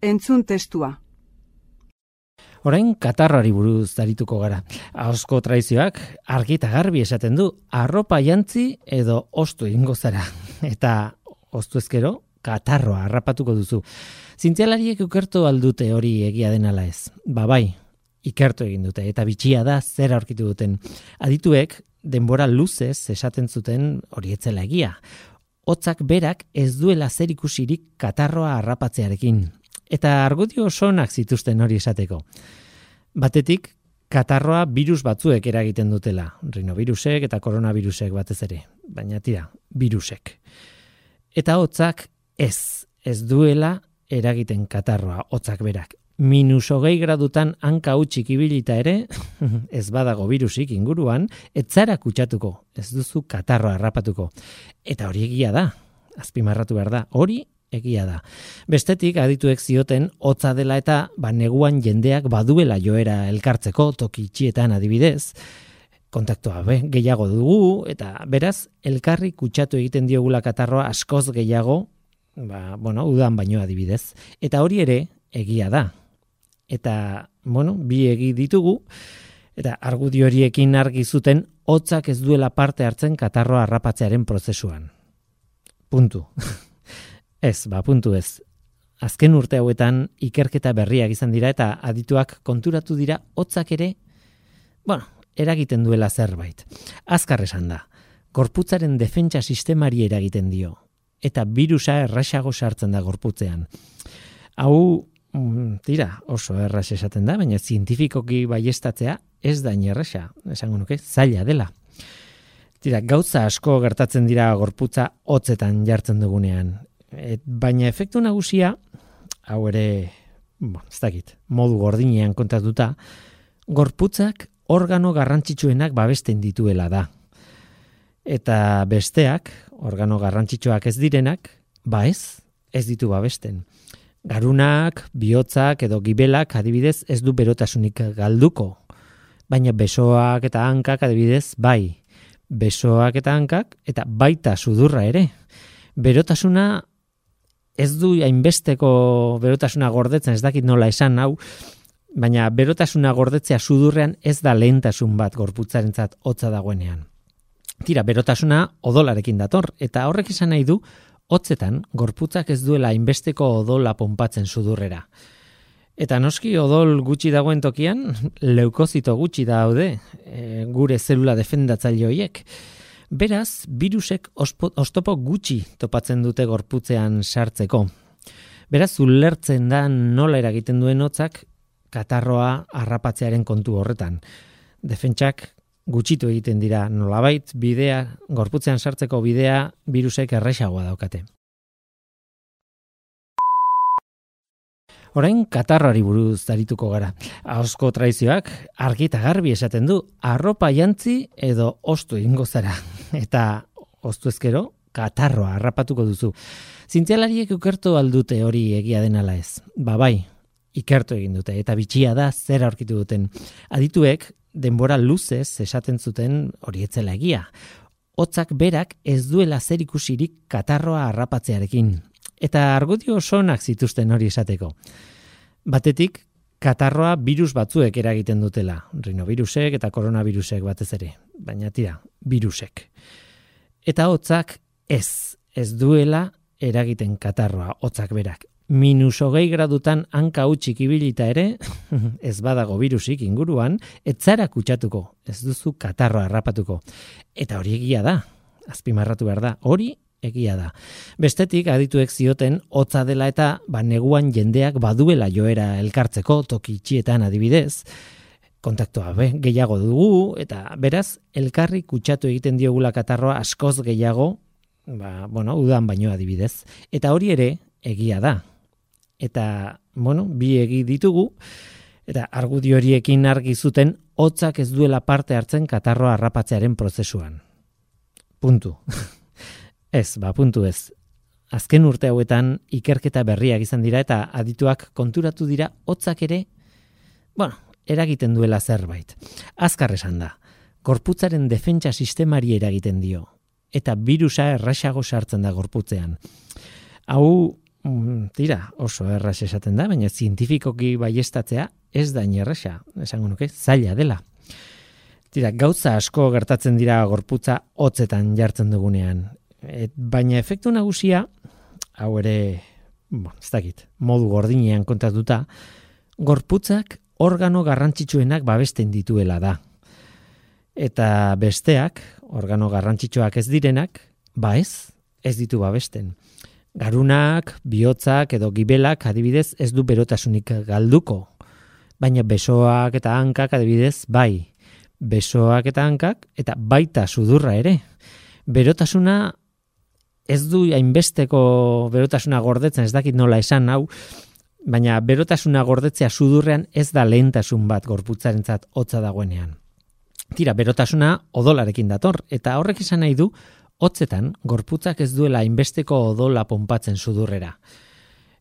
Entzun testua. Orain katarrari buruz darituko gara. Ahosko traizioak argi eta garbi esaten du arropa jantzi edo ostu egingo zara. Eta ostu ezkero katarroa harrapatuko duzu. Zintzialariek ukertu aldute hori egia denala ez. Ba bai, ikertu egin dute eta bitxia da zer aurkitu duten. Adituek denbora luzez esaten zuten hori etzela egia. Hotzak berak ez duela zer ikusirik katarroa harrapatzearekin eta argudio sonak zituzten hori esateko. Batetik, katarroa virus batzuek eragiten dutela, rinovirusek eta koronavirusek batez ere, baina tira, virusek. Eta hotzak ez, ez duela eragiten katarroa, hotzak berak. Minus hogei gradutan hanka utxik ibilita ere, ez badago virusik inguruan, ez zara kutsatuko, ez duzu katarroa harrapatuko. Eta hori egia da, azpimarratu behar da, hori egia da. Bestetik adituek zioten hotza dela eta ba neguan jendeak baduela joera elkartzeko toki txietan adibidez. Kontaktua be, gehiago dugu eta beraz elkarri kutsatu egiten diogula katarroa askoz gehiago ba, bueno, udan baino adibidez. Eta hori ere egia da. Eta bueno, bi egi ditugu eta argudio horiekin argi zuten hotzak ez duela parte hartzen katarroa harrapatzearen prozesuan. Puntu Ez, ba, puntu ez. Azken urte hauetan ikerketa berriak izan dira eta adituak konturatu dira hotzak ere, bueno, eragiten duela zerbait. Azkar esan da, gorputzaren defentsa sistemari eragiten dio, eta virusa errasago sartzen da gorputzean. Hau, mm, tira, oso erras esaten da, baina zientifikoki baiestatzea ez da errasa, esango nuke, zaila dela. Tira, gauza asko gertatzen dira gorputza hotzetan jartzen dugunean. Et, baina efektu nagusia, hau ere, bo, ez dakit, modu gordinean kontatuta, gorputzak organo garrantzitsuenak babesten dituela da. Eta besteak, organo garrantzitsuak ez direnak, ba ez, ez ditu babesten. Garunak, bihotzak edo gibelak adibidez ez du berotasunik galduko. Baina besoak eta hankak adibidez bai. Besoak eta hankak eta baita sudurra ere. Berotasuna ez du hainbesteko berotasuna gordetzen, ez dakit nola esan hau, baina berotasuna gordetzea sudurrean ez da lehentasun bat gorputzarentzat hotza dagoenean. Tira, berotasuna odolarekin dator, eta horrek izan nahi du, hotzetan gorputzak ez duela hainbesteko odola ponpatzen sudurrera. Eta noski odol gutxi dagoen tokian, leukozito gutxi daude, e, gure zelula defendatzaile horiek. Beraz, virusek ostopo gutxi topatzen dute gorputzean sartzeko. Beraz, ulertzen da nola eragiten duen hotzak katarroa harrapatzearen kontu horretan. Defentsak gutxitu egiten dira nolabait bidea, gorputzean sartzeko bidea virusek erresagoa daukate. Orain katarrari buruz darituko gara. Ahosko traizioak argi eta garbi esaten du arropa jantzi edo ostu egingo zara. Eta ostu ezkero katarroa harrapatuko duzu. Zintzialariek ukertu aldute hori egia denala ez. Ba bai, ikertu egin dute eta bitxia da zer aurkitu duten. Adituek denbora luzez esaten zuten hori etzela egia. Hotzak berak ez duela zer ikusirik katarroa harrapatzearekin eta argudio osonak zituzten hori esateko. Batetik, katarroa virus batzuek eragiten dutela, rinovirusek eta koronavirusek batez ere, baina tira, virusek. Eta hotzak ez, ez duela eragiten katarroa, hotzak berak. Minus hogei gradutan hanka utxik ibilita ere, ez badago virusik inguruan, ez zara kutsatuko, ez duzu katarroa harrapatuko. Eta hori egia da, azpimarratu behar da, hori egia da. Bestetik adituek zioten hotza dela eta ba neguan jendeak baduela joera elkartzeko toki txietan adibidez kontaktua be, gehiago dugu eta beraz elkarri kutsatu egiten diogula katarroa askoz gehiago ba, bueno, udan baino adibidez. Eta hori ere egia da. Eta bueno, bi egi ditugu eta argudio horiekin argi zuten hotzak ez duela parte hartzen katarroa harrapatzearen prozesuan. Puntu. Ez, ba, puntu ez. Azken urte hauetan ikerketa berriak izan dira eta adituak konturatu dira hotzak ere, bueno, eragiten duela zerbait. Azkar esan da, gorputzaren defentsa sistemari eragiten dio, eta virusa errasago sartzen da gorputzean. Hau, mm, tira, oso erras esaten da, baina zientifikoki baiestatzea ez da errasa, esango nuke, zaila dela. Tira, gauza asko gertatzen dira gorputza hotzetan jartzen dugunean. Et, baina efektu nagusia, hau ere, bon, ez dakit, modu gordinean kontatuta, gorputzak organo garrantzitsuenak babesten dituela da. Eta besteak, organo garrantzitsuak ez direnak, ba ez, ez ditu babesten. Garunak, bihotzak edo gibelak adibidez ez du berotasunik galduko. Baina besoak eta hankak adibidez bai. Besoak eta hankak eta baita sudurra ere. Berotasuna ez du hainbesteko berotasuna gordetzen, ez dakit nola esan hau, baina berotasuna gordetzea sudurrean ez da lehentasun bat gorputzarentzat hotza dagoenean. Tira, berotasuna odolarekin dator, eta horrek esan nahi du, hotzetan gorputzak ez duela hainbesteko odola ponpatzen sudurrera.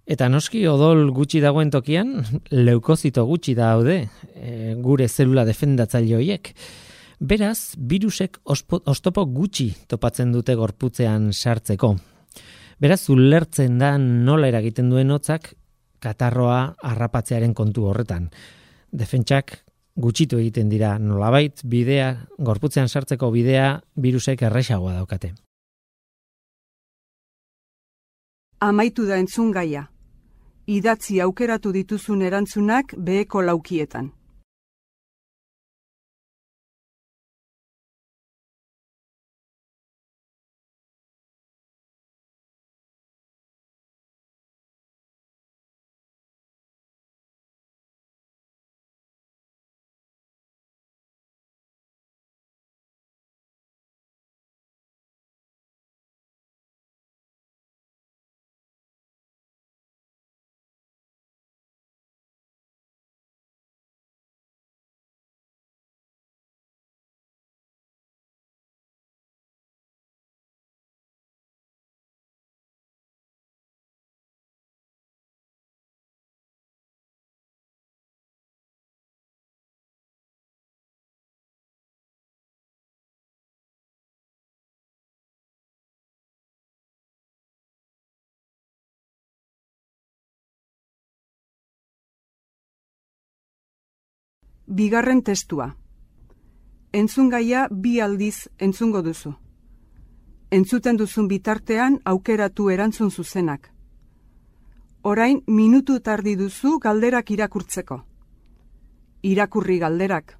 Eta noski odol gutxi dagoen tokian, leukozito gutxi daude, e, gure zelula defendatzaile horiek. Beraz, virusek ostopo gutxi topatzen dute gorputzean sartzeko. Beraz, ulertzen da nola eragiten duen hotzak katarroa harrapatzearen kontu horretan. Defentsak gutxitu egiten dira nolabait bidea, gorputzean sartzeko bidea virusek erresagoa daukate. Amaitu da entzun gaia. Idatzi aukeratu dituzun erantzunak beheko laukietan. Bigarren testua. Entzun gaia bi aldiz entzungo duzu. Entzuten duzun bitartean aukeratu erantzun zuzenak. Orain minutu tardi duzu galderak irakurtzeko. Irakurri galderak.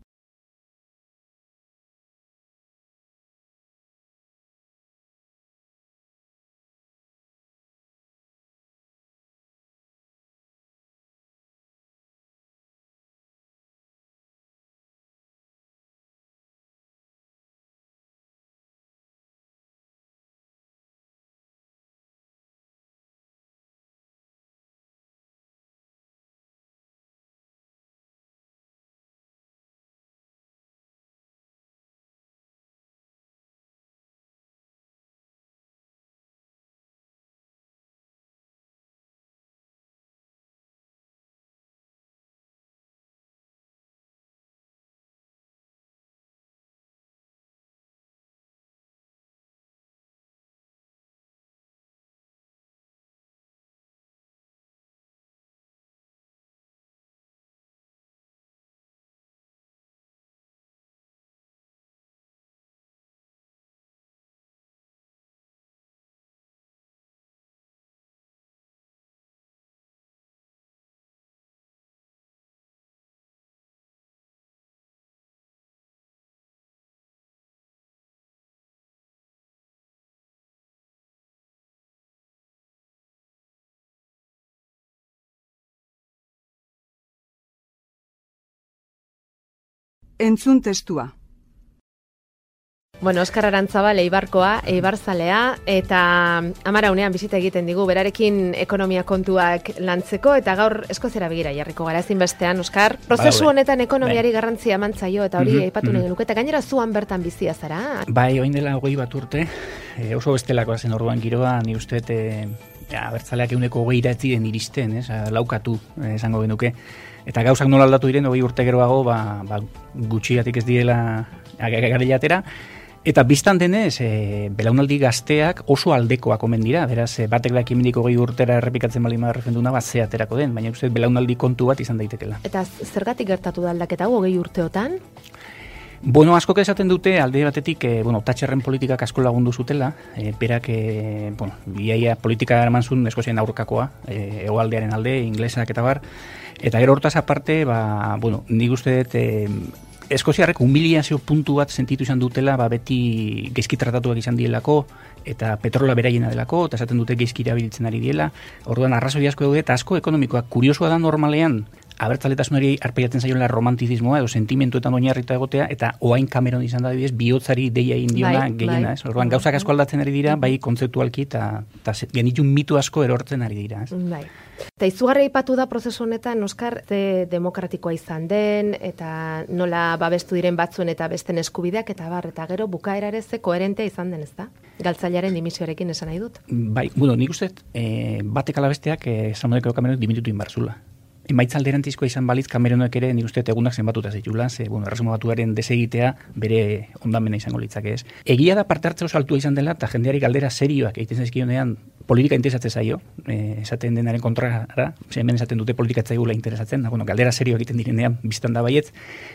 Entzun testua. Bueno, Oskar Arantzabal Eibarkoa, Eibarzalea, eta amara unean bizita egiten digu, berarekin ekonomia kontuak lantzeko, eta gaur eskozera begira jarriko gara ezin bestean, Oskar. Prozesu bai, honetan ekonomiari bai. garrantzia mantzaio, eta hori mm -hmm, eipatu mm -hmm. gainera zuan bertan bizia zara. Bai, oin dela hogei bat urte, e, oso bestelakoa zen orduan giroa, ni uste, e, ja, bertzaleak euneko hogei den iristen, ez, laukatu, eh, esango genuke. Eta gauzak nola aldatu diren, hogei urte geroago, ba, ba, gutxiatik ez diela agagarillatera, Eta biztan denez, e, belaunaldi gazteak oso aldekoak omen dira, beraz, e, batek da kimendiko gehi urtera errepikatzen bali ma referenduna, bat zeaterako den, baina uste belaunaldi kontu bat izan daitekela. Eta zergatik gertatu da aldaketa gehi urteotan? Bueno, asko esaten dute alde batetik, e, bueno, tatxerren politikak asko lagundu zutela, e, berak, e, bueno, biaia politika eraman zuen eskozien aurkakoa, e, egoaldearen alde, inglesak eta bar, eta gero hortaz aparte, ba, bueno, nik uste dut, e, Eskoziarrek humiliazio puntu bat sentitu izan dutela, ba beti gezki tratatuak izan dielako, eta petrola beraiena delako, eta esaten dute gezki irabiltzen ari diela. Orduan, arrazoi asko daude, eta asko ekonomikoak kuriosoa da normalean, abertzaletasunari arpeiatzen zaioela romantizismoa edo sentimentuetan oinarrita egotea eta oain kameron izan da bidez bihotzari deia indiona bai, gehiena, bai. ez? Orduan gauzak asko aldatzen ari dira, bai kontzeptualki eta, eta genitun mitu asko erortzen ari dira, ez? Bai. Eta izugarri ipatu da prozesu honetan, Oskar, ze demokratikoa izan den, eta nola babestu diren batzuen eta besten eskubideak, eta bar, eta gero bukaera ere ze koherentea izan den, ez da? Galtzailaren dimisioarekin esan nahi dut. Bai, bueno, nik uste, e, batek alabesteak, e, Samuel Cameron dimitutu inbarzula. Emaitza alderantizkoa izan balitz kameronek ere nik uste egunak zenbatuta zitula, ze, bueno, erresumo batuaren desegitea bere ondamena izango litzake ez. Egia da parte hartze oso altua izan dela, eta jendeari galdera serioak egiten zaizkionean politika interesatzen zaio, e, esaten denaren kontrara, hemen esaten dute politika etzaigula interesatzen, da, bueno, galdera serio egiten direnean, biztan da baiet,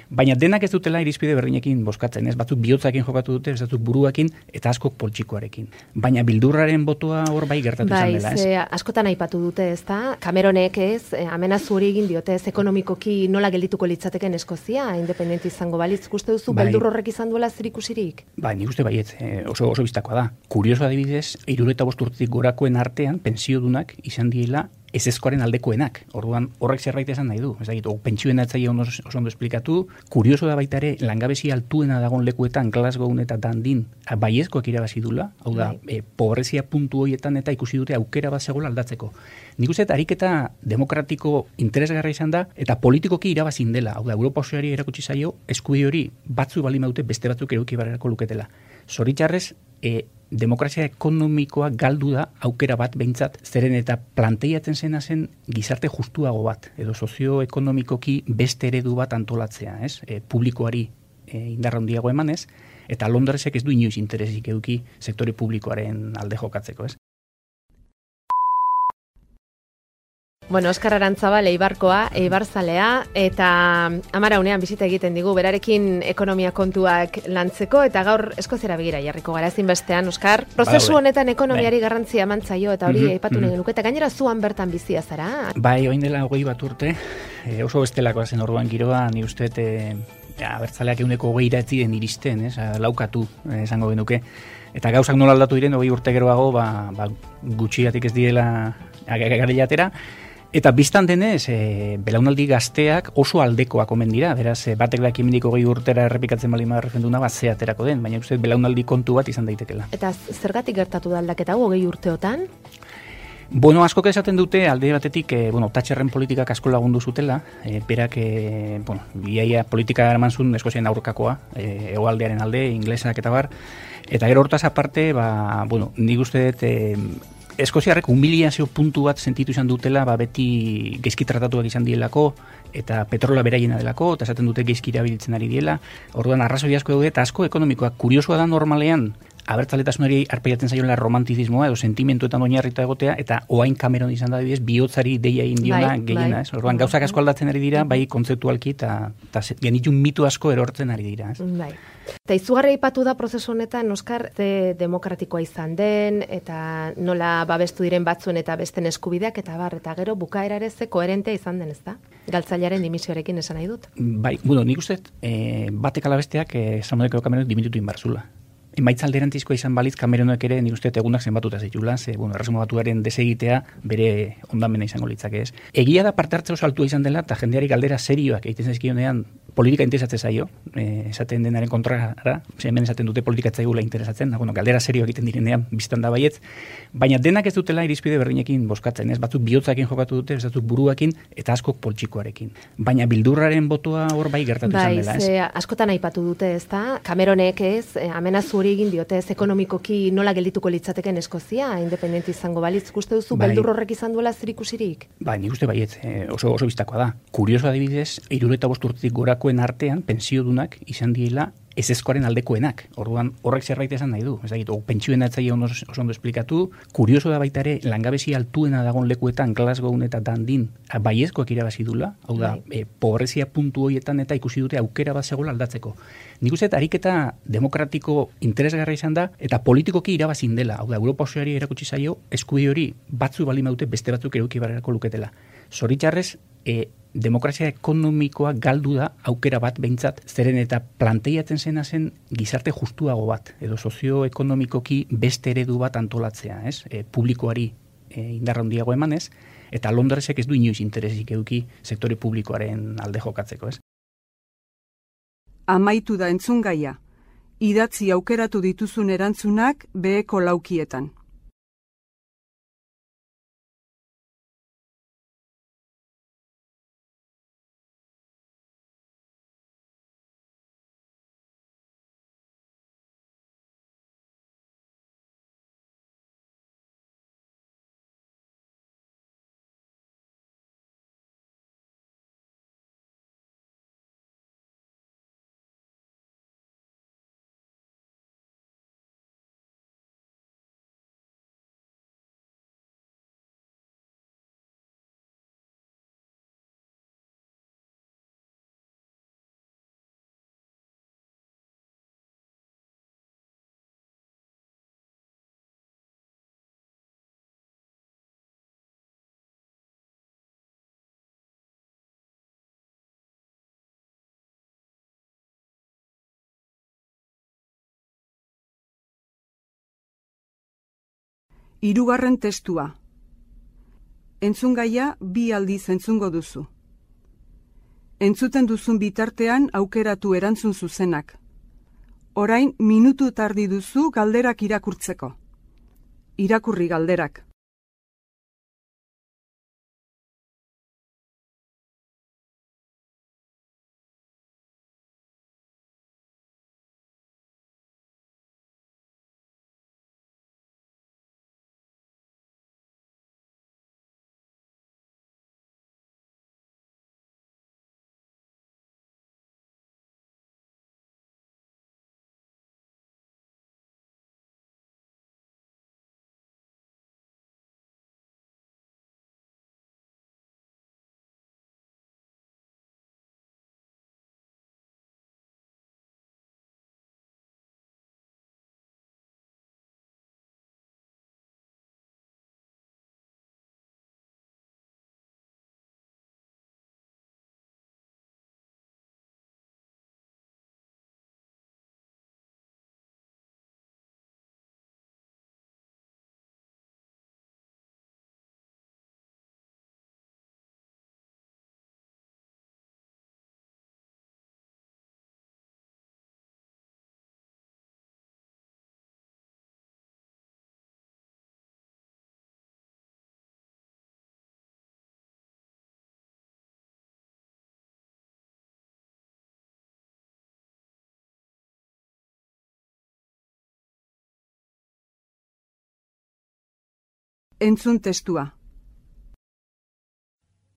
baina denak ez dutela irizpide berdinekin boskatzen, ez batzuk bihotzakin jokatu dute, ez batzuk buruakin, eta askok poltsikoarekin. Baina bildurraren botoa hor bai gertatu bai, izan dela, ez? Bai, askotan aipatu dute, ez da? Cameronek ez, eh, amenazu hori egin diote, ez ekonomikoki nola geldituko litzateken Eskozia, independenti izango balitz, uste duzu, bai. beldur horrek izan duela zirikusirik? Bai, nik uste baiet, eh, oso, oso biztakoa da. Kurioso adibidez, irureta bosturtik gorakoen artean, pensiodunak izan diela ez ezkoaren aldekoenak. Orduan horrek zerbait esan nahi du. Ez da gitu, pentsioen atzaia oso, ondo esplikatu. Kurioso da baita ere, langabezi altuena dagon lekuetan, Glasgow eta Dandin, baiezkoak irabazi dula. Hau da, e, pobrezia puntu horietan eta ikusi dute aukera bat zegoela aldatzeko. Nik uste, ariketa demokratiko interesgarra izan da, eta politikoki irabazin dela. Hau da, Europa osoari erakutsi zaio, eskubi hori batzu bali maute beste batzuk eruki barrerako luketela. Zoritxarrez, e, demokrazia ekonomikoa galdu da aukera bat behintzat, zeren eta planteiatzen zena zen gizarte justuago bat, edo sozioekonomikoki beste eredu bat antolatzea, ez? E, publikoari e, indarra handiago emanez, eta Londresek ez du inoiz interesik eduki sektore publikoaren alde jokatzeko, ez? Bueno, Oskar Arantzabal Eibarkoa, Eibarzalea eta amara unean bizita egiten digu berarekin ekonomia kontuak lantzeko eta gaur eskozera begira jarriko gara bestean, Oskar. Prozesu honetan ekonomiari bai. garrantzia mantzaio eta hori mm -hmm, aipatu mm -hmm. eta gainera zuan bertan bizia zara. Bai, oin dela hogei bat urte, e, oso bestelakoa zen orduan giroa, ni uste e, ja, bertzaleak euneko hogei den iristen, ez, laukatu eh, esango genuke. Eta gauzak nola aldatu diren, hogei urte geroago, ba, ba, gutxiatik ez diela agagarillatera, Eta biztan denez, e, belaunaldi gazteak oso aldekoak omen dira, beraz, e, batek da ekimendiko gehi urtera errepikatzen bali ma refenduna, bat zeaterako den, baina uste belaunaldi kontu bat izan daitekela. Eta zergatik gertatu da aldaketa gehi urteotan? Bueno, asko esaten dute alde batetik, e, bueno, tatxerren politikak asko lagundu zutela, e, berak, e, bueno, biaia politika eraman zuen eskozien aurkakoa, e, egoaldearen alde, inglesak eta bar, eta gero hortaz aparte, ba, bueno, nik uste dut, e, Eskoziarrek humiliazio puntu bat sentitu izan dutela, ba beti gezki tratatuak izan dielako, eta petrola beraiena delako, eta esaten dute gezki irabiltzen ari diela. Orduan, arrazoi asko daude, eta asko ekonomikoak kuriosoa da normalean, abertzaletasunari arpeiatzen zaioela romantizismoa edo sentimentuetan oinarrita egotea eta oain kameron izan da bidez bihotzari deia indiona bai, gehiena, bai. ez? Orduan gauzak asko aldatzen ari dira, bai kontzeptualki eta ta genitun mitu asko erortzen ari dira, ez? Bai. Eta izugarri ipatu da prozesu honetan, Oskar, ze demokratikoa izan den, eta nola babestu diren batzuen eta besten eskubideak, eta bar, eta gero bukaera ere ze koherentea izan den, ez da? Galtzailaren dimisioarekin esan nahi dut. Bai, bueno, nik uste, e, batek alabesteak, e, eh, Samuel Cameron dimitutu inbarzula emaitza alderantizkoa izan balitz kameronek ere nik uste egunak zenbatuta zitula, ze, bueno, erresumo batuaren desegitea bere ondamena izango litzake ez. Egia da parte hartze oso altua izan dela, eta jendeari galdera serioak egiten zaizkionean politika interesatzen zaio, e, esaten denaren kontrara, hemen esaten dute politika etzaigula interesatzen, da, bueno, galdera serio egiten direnean, biztan da baietz, baina denak ez dutela irizpide berdinekin boskatzen, ez batzuk bihotzakin jokatu dute, ez batzuk buruakin, eta askok poltsikoarekin. Baina bildurraren botoa hor bai gertatu bai, izan dela, ez? Bai, askotan aipatu dute, ez da? Cameronek ez, eh, amenazu hori egin diote, ez ekonomikoki nola geldituko litzateken Eskozia, independenti izango balitz, uste duzu, bai. beldur horrek izan duela zirikusirik? Bai, nik uste baiet, eh, oso, oso biztakoa da. Kurioso adibidez, irureta bosturtik gorakoen artean, pensiodunak izan diela ezeskoaren aldekoenak. Orduan horrek zerbait esan nahi du. Ez dakit, pentsioen atzaia oso, oso ondo esplikatu. Kurioso da baita ere, langabezi altuena dagon lekuetan Glasgow eta Dandin baiezkoak irabazi dula. Hau da, bai. e, pobrezia puntu horietan eta ikusi dute aukera bat zegoela aldatzeko. Nik uste, ariketa demokratiko interesgarra izan da, eta politikoki irabazin dela. Hau da, Europa osoari erakutsi zaio, eskubi hori batzu bali maute beste batzuk eruki barrerako luketela. Zoritxarrez, e, demokrazia ekonomikoa galdu da aukera bat behintzat, zeren eta planteiatzen zena zen gizarte justuago bat, edo sozioekonomikoki beste eredu bat antolatzea, ez? E, publikoari e, indarra handiago emanez, eta Londresek ez du inoiz interesik eduki sektore publikoaren alde jokatzeko, ez? Amaitu da entzungaia, idatzi aukeratu dituzun erantzunak beheko laukietan. Hirugarren testua. Entzungaia bi aldiz entzungo duzu. Entzuten duzun bitartean aukeratu erantzun zuzenak. Orain minutu tardi duzu galderak irakurtzeko. Irakurri galderak. Entzun testua.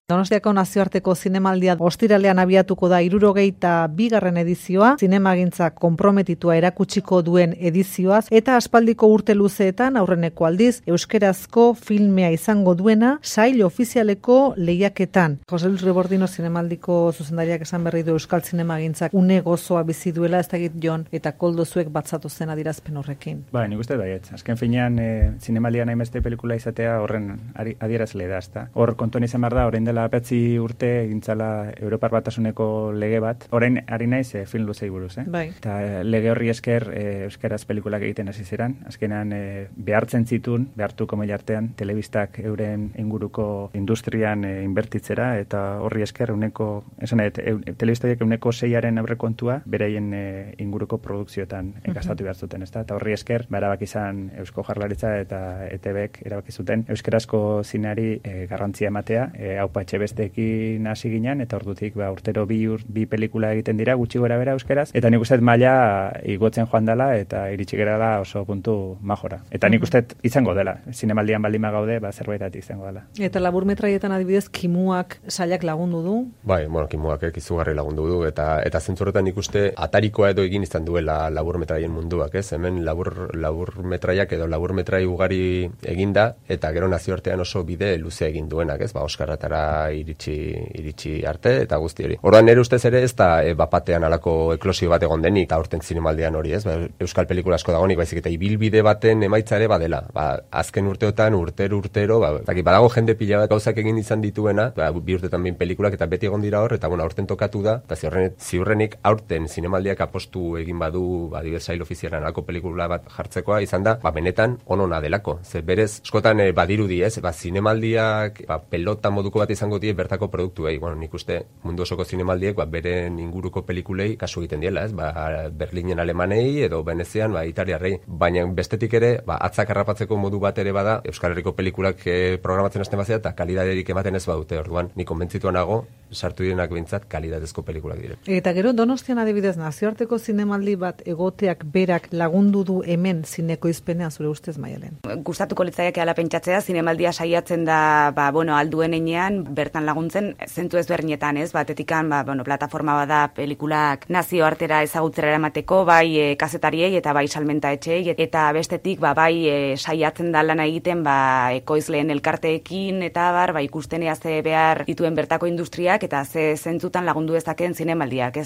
Donostiako nazioarteko zinemaldia ostiralean abiatuko da irurogeita bigarren edizioa, zinemagintza konprometitua erakutsiko duen edizioaz, eta aspaldiko urte luzeetan aurreneko aldiz, euskerazko filmea izango duena, sail ofizialeko lehiaketan. Jose Luis Rebordino zinemaldiko zuzendariak esan berri du euskal zinemagintzak une gozoa bizi duela, ez dakit jon, eta koldo zuek batzatu zen adirazpen horrekin. Ba, nik uste baiet. Azken finean, e, zinemaldia nahi pelikula izatea horren adierazle da, ezta. Hor kontuan izan behar da, horrein dela petzi urte egintzala Europar Batasuneko lege bat. Orain ari naiz e, film luzei buruz, eh? Bai. Eta e, lege horri esker e, euskaraz pelikulak egiten hasi ziren. Azkenean e, behartzen zitun, behartu komila artean, telebistak euren inguruko industrian e, inbertitzera eta horri esker uneko, esan e, telebistaiek uneko zeiaren aurrekontua bereien e, inguruko produkzioetan gastatu behar zuten, ezta? Eta horri esker, ba, erabaki izan Eusko Jarlaritza eta ETBek erabaki zuten euskarazko zineari e, garrantzia ematea, e, hau patxe besteekin hasi ginen, eta ordutik ba, urtero bi, ur, bi pelikula egiten dira, gutxi gora bera euskaraz, eta nik uste maila igotzen joan dela, eta iritsi gara da oso puntu majora. Eta nik uste izango dela, zinemaldian baldima gaude, ba, zerbaitat izango dela. Eta labur metraietan adibidez, kimuak sailak lagundu du? Bai, bueno, kimuak ek izugarri lagundu du, eta eta zentzurretan nik uste atarikoa edo egin izan duela labur metraien munduak, ez? Hemen labur, labur metraiak edo labur metrai ugari eginda, eta gero nazioartean oso bide luze egin duenak, ez? Ba, Oskarratara iritsi, iritsi arte, eta guzti hori. Orduan nire ustez ere ez da e, bapatean alako eklosio bat egon denik, aurten zinemaldian hori, ez? Ba, Euskal pelikula asko dagonik, baizik eta ibilbide baten emaitza ere badela. Ba, azken urteotan, urtero, urtero, ba, badago jende pila bat gauzak egin izan dituena, ba, bi urtetan bin pelikulak eta beti egon dira hor, eta bueno, aurten tokatu da, eta ziurrenik, ziurrenik aurten zinemaldiak apostu egin badu, ba, dibet sail ofizialan alako pelikula bat jartzekoa, izan da, ba, benetan onona delako. Ze berez, eskotan e, badirudi ez, ba, zinemaldiak ba, pelota moduko bat izango die bertako produktuei. Bueno, nik uste mundu osoko zinemaldiek ba, beren inguruko pelikulei kasu egiten diela, ez? Ba, Berlinen alemanei edo Venezian ba, italiarrei. Baina bestetik ere, ba, atzak harrapatzeko modu bat ere bada, Euskal Herriko pelikulak e, programatzen hasten bazea eta kalidaderik ematen ez badute. Orduan, nik konbentzituan nago, sartu direnak bintzat, kalidadezko pelikulak dire. Eta gero, donostian adibidez, nazioarteko zinemaldi bat egoteak berak lagundu du hemen zineko izpenean zure ustez maialen. Gustatuko litzaiak ala pentsatzea, zinemaldia saiatzen da, ba, bueno, alduen enean, bertan laguntzen, zentu ez bernietan, ez, batetikan, ba, bueno, plataforma bada pelikulak nazio artera ezagutzera eramateko, bai e, kazetariei eta bai salmenta etxei, eta bestetik, ba, bai e, saiatzen da lana egiten, ba, ekoizleen elkarteekin, eta bar, ba, ikustenea ze behar dituen bertako industriak, eta ze zentzutan lagundu dezaken zinemaldiak, ez.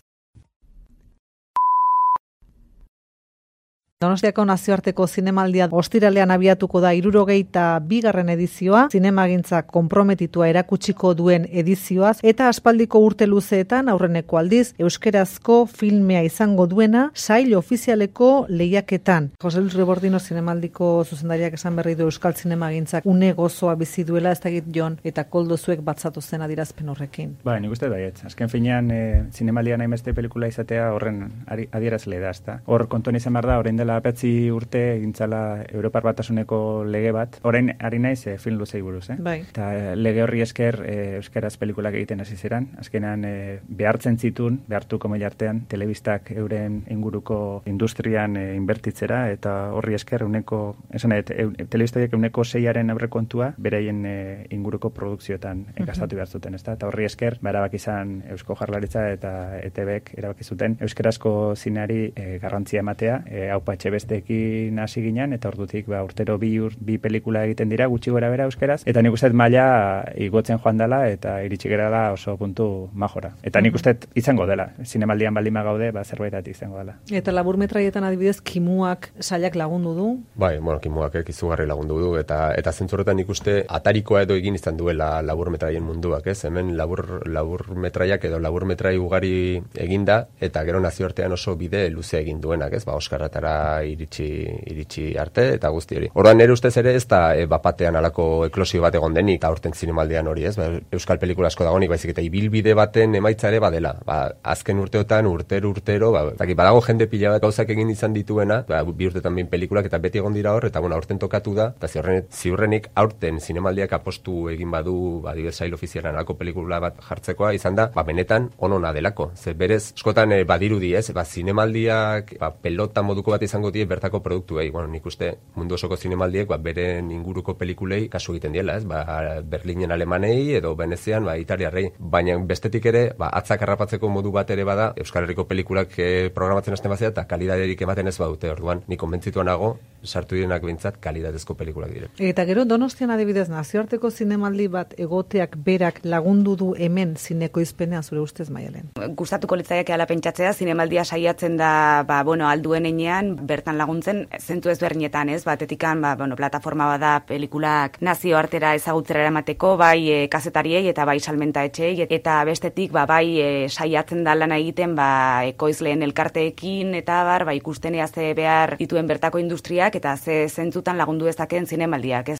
Donostiako nazioarteko zinemaldia ostiralean abiatuko da irurogeita bigarren edizioa, zinemagintza konprometitua erakutsiko duen edizioaz, eta aspaldiko urte luzeetan aurreneko aldiz, euskerazko filmea izango duena, sail ofizialeko lehiaketan. Jose Luis Rebordino zinemaldiko zuzendariak esan berri du euskal zinemagintzak une gozoa bizi duela, ez dakit jon, eta koldo zuek batzatu zen adirazpen horrekin. Ba, nik uste baiet. Azken finean, e, zinemaldia nahi pelikula izatea horren adierazle da, ezta. Hor kontuan izan behar da, orain dela petzi urte egintzala Europar Batasuneko lege bat. Orain ari naiz e, film luzei buruz, eh? Bai. Eta e, lege horri esker e, euskaraz pelikulak egiten hasi ziren. Azkenean e, behartzen zitun, behartu komila artean, telebistak euren inguruko industrian e, inbertitzera eta horri esker uneko, esan et, e, telebistaiek uneko zeiaren aurrekontua bereien e, inguruko produkzioetan gastatu behar zuten, ezta? Eta horri esker, ba, erabaki izan Eusko Jarlaritza eta ETBek erabaki zuten euskarazko zineari e, garrantzia ematea, e, hau etxe besteekin hasi ginen, eta ordutik ba, urtero bi, ur, bi pelikula egiten dira, gutxi gora bera euskaraz, eta nik uste maila igotzen joan dela, eta iritsi gara da oso puntu majora. Eta nik uste izango dela, zinemaldian baldima gaude, ba, zerbaitat izango dela. Eta labur metraietan adibidez, kimuak sailak lagundu du? Bai, bueno, kimuak izugarri lagundu du, eta eta zentzurretan nik uste atarikoa edo egin izan duela labur metraien munduak, ez? Hemen labur, labur metraiak edo labur metrai ugari eginda, eta gero nazioartean oso bide luze egin duenak, ez? Ba, Oskarratara iritsi, iritsi arte eta guzti hori. Orduan nire ustez ere ez da e, bapatean alako eklosio bat egon denik aurten zinemaldian hori, ez? Ba, Euskal pelikula asko dagonik, baizik eta ibilbide baten emaitza ere badela. Ba, azken urteotan, urtero, urtero, ba, badago jende pila bat gauzak egin izan dituena, ba, bi urtetan bin pelikulak eta beti egon dira hor, eta bueno, aurten tokatu da, eta ziurrenik, ziurrenik aurten zinemaldiak apostu egin badu, ba, dibet sail ofizialan alako pelikula bat jartzekoa, izan da, ba, benetan onona delako. Ze berez, eskotan e, badirudi, ez? Ba, zinemaldiak, ba, pelota moduko bat izango die bertako produktuei. Bueno, nik uste mundu osoko zinemaldiek ba, beren inguruko pelikulei kasu egiten diela, ez? Ba, Berlinen alemanei edo Venezian, ba, italiarrei. Baina bestetik ere, ba, atzak harrapatzeko modu bat ere bada, Euskal Herriko pelikulak e, programatzen hasten bazea eta kalidaderik ematen ez badute. Orduan, nik konbentzituan nago, sartu direnak bintzat, kalidadezko pelikulak dire. Eta gero, donostian adibidez, nazioarteko zinemaldi bat egoteak berak lagundu du hemen zineko izpenean zure ustez maialen. Gustatuko litzaiak ala pentsatzea, zinemaldia saiatzen da, ba, bueno, alduen enean, bertan laguntzen zentu ezberdinetan, ez? Batetikan, ba, bueno, plataforma bada pelikulak nazioartera ezagutzera eramateko, bai e, kazetariei eta bai salmenta etxei, eta bestetik, ba, bai e, saiatzen da lana egiten, ba, ekoizleen elkarteekin, eta bar, ba, ikustenea ze behar dituen bertako industriak, eta ze zentzutan lagundu ezakeen zinemaldiak, ez?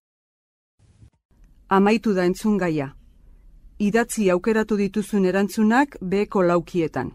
Amaitu da entzun gaia. Idatzi aukeratu dituzun erantzunak beheko laukietan.